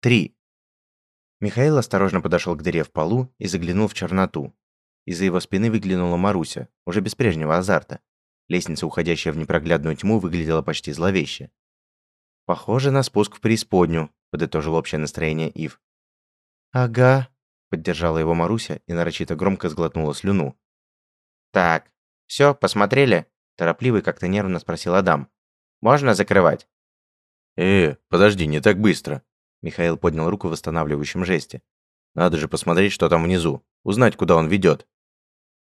Три. Михаил осторожно подошел к дыре в полу и заглянул в черноту. Из-за его спины выглянула Маруся, уже без прежнего азарта. Лестница, уходящая в непроглядную тьму, выглядела почти зловеще. «Похоже на спуск в преисподнюю», – подытожил общее настроение Ив. «Ага», – поддержала его Маруся и нарочито громко сглотнула слюну. «Так, все, посмотрели?» – торопливый как-то нервно спросил Адам. «Можно закрывать?» «Э, подожди, не так быстро», – Михаил поднял руку в восстанавливающем жесте. «Надо же посмотреть, что там внизу, узнать, куда он ведет».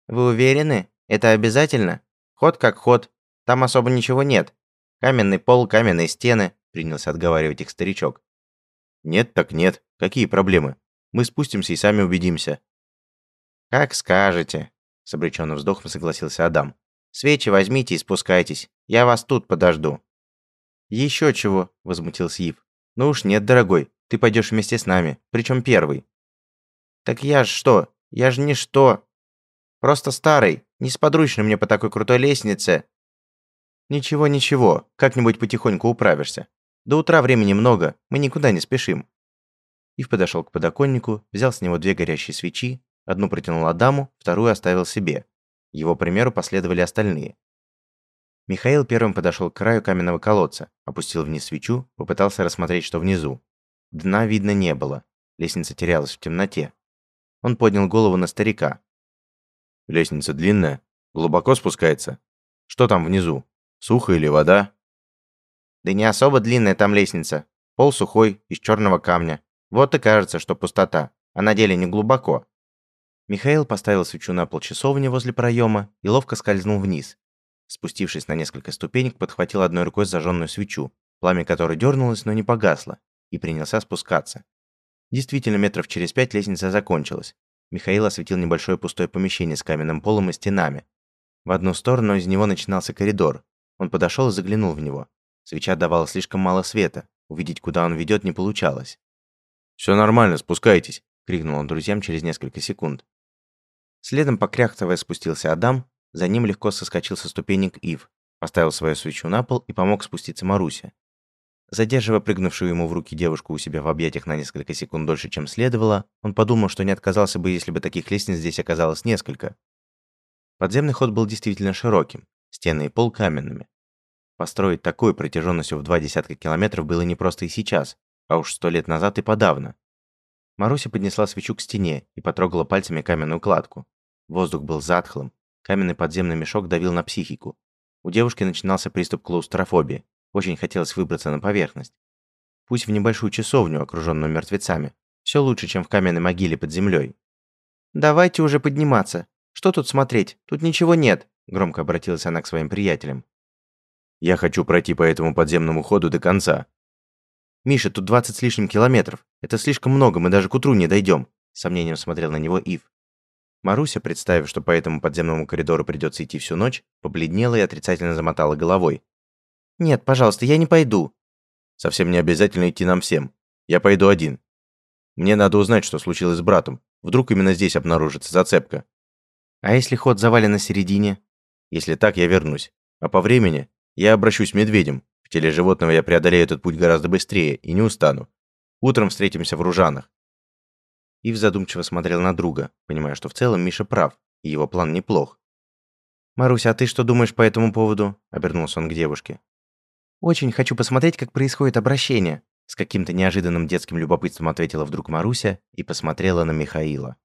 «Вы уверены? Это обязательно? Ход как ход, там особо ничего нет. Каменный пол, каменные стены», – принялся отговаривать их старичок. «Нет так нет, какие проблемы? Мы спустимся и сами убедимся». «Как скажете», – с обреченным вздохом согласился Адам. «Свечи возьмите и спускайтесь, я вас тут подожду». «Еще чего», – возмутился Ив. «Ну уж нет, дорогой, ты пойдешь вместе с нами, причем первый». «Так я ж что? Я ж не что. Просто старый, несподручный мне по такой крутой лестнице». «Ничего, ничего, как-нибудь потихоньку управишься. До утра времени много, мы никуда не спешим». Ив подошел к подоконнику, взял с него две горящие свечи, одну протянул Адаму, вторую оставил себе. Его примеру последовали остальные. Михаил первым подошел к краю каменного колодца, опустил вниз свечу, попытался рассмотреть, что внизу. Дна видно не было. Лестница терялась в темноте. Он поднял голову на старика. «Лестница длинная? Глубоко спускается? Что там внизу? Сухо или вода?» Да не особо длинная там лестница. Пол сухой, из черного камня. Вот и кажется, что пустота, а на деле не глубоко. Михаил поставил свечу на пол часовни возле проема и ловко скользнул вниз. Спустившись на несколько ступенек, подхватил одной рукой зажженную свечу, пламя которой дернулось, но не погасло, и принялся спускаться. Действительно, метров через пять лестница закончилась. Михаил осветил небольшое пустое помещение с каменным полом и стенами. В одну сторону из него начинался коридор. Он подошел и заглянул в него. Свеча давала слишком мало света. Увидеть, куда он ведет, не получалось. «Все нормально, спускайтесь», — крикнул он друзьям через несколько секунд. Следом, покряхтывая, спустился Адам, за ним легко соскочил со ступенек Ив, поставил свою свечу на пол и помог спуститься Маруся. Задерживая прыгнувшую ему в руки девушку у себя в объятиях на несколько секунд дольше, чем следовало, он подумал, что не отказался бы, если бы таких лестниц здесь оказалось несколько. Подземный ход был действительно широким, стены и пол каменными. Построить такой протяженностью в два десятка километров было непросто и сейчас, а уж сто лет назад и подавно. Маруся поднесла свечу к стене и потрогала пальцами каменную кладку. Воздух был затхлым, каменный подземный мешок давил на психику. У девушки начинался приступ клаустрофобии, очень хотелось выбраться на поверхность. Пусть в небольшую часовню, окруженную мертвецами, все лучше, чем в каменной могиле под землей. «Давайте уже подниматься. Что тут смотреть? Тут ничего нет», – громко обратилась она к своим приятелям. Я хочу пройти по этому подземному ходу до конца. Миша, тут 20 с лишним километров. Это слишком много, мы даже к утру не дойдем. Сомнением смотрел на него Ив. Маруся, представив, что по этому подземному коридору придется идти всю ночь, побледнела и отрицательно замотала головой. «Нет, пожалуйста, я не пойду». «Совсем не обязательно идти нам всем. Я пойду один. Мне надо узнать, что случилось с братом. Вдруг именно здесь обнаружится зацепка». «А если ход завален на середине?» «Если так, я вернусь. А по времени я обращусь медведем. В теле животного я преодолею этот путь гораздо быстрее и не устану. Утром встретимся в Ружанах. Ив задумчиво смотрел на друга, понимая, что в целом Миша прав, и его план неплох. «Маруся, а ты что думаешь по этому поводу?» – обернулся он к девушке. «Очень хочу посмотреть, как происходит обращение», – с каким-то неожиданным детским любопытством ответила вдруг Маруся и посмотрела на Михаила.